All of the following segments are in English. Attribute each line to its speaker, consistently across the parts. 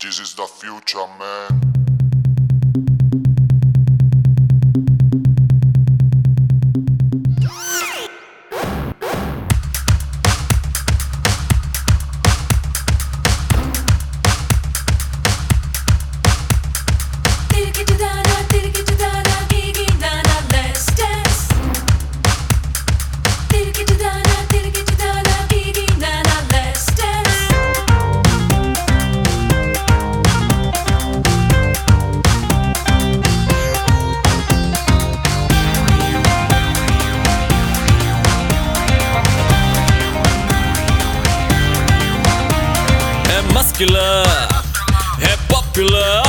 Speaker 1: This is the future, man.
Speaker 2: Muscular, है popular,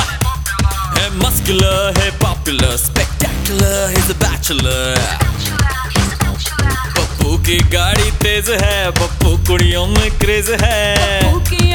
Speaker 2: है muscular, है popular, spectacular, he's a bachelor. Pappu की गाड़ी तेज है पप्पू कुड़ियों में क्रेज है
Speaker 3: पप्पू की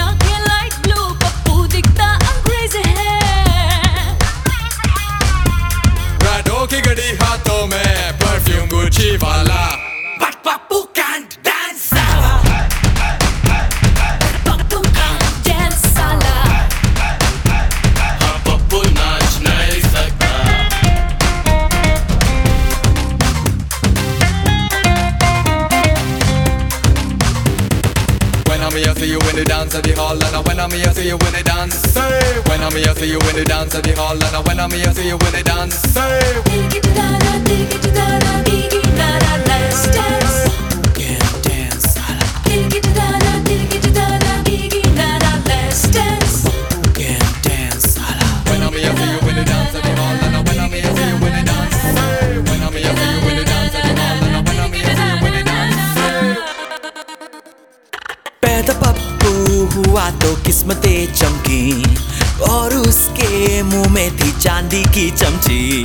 Speaker 4: see you when they dance at the hall, and I when I'm here, see you when they dance. Say, when I'm here, see you when they dance at the hall, and I when I'm here, see you when they dance. Say,
Speaker 3: dance.
Speaker 2: Yeah, dance.
Speaker 3: Dance.
Speaker 4: See when the I'm here, see you when they dance. Say, the hall, and when I'm here, see you when they dance.
Speaker 2: Better pop. हुआ तो किस्मते चमकी और उसके मुँह में थी चांदी की चमची।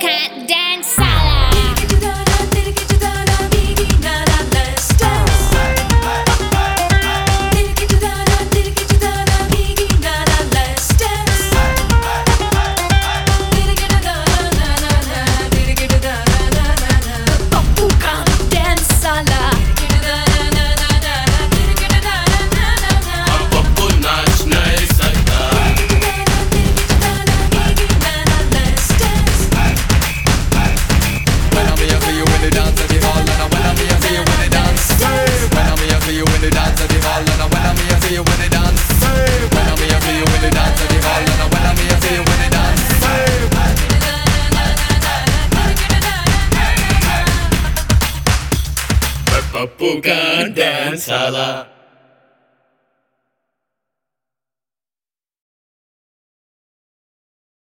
Speaker 2: cat పప్పు డాన్స్ అలా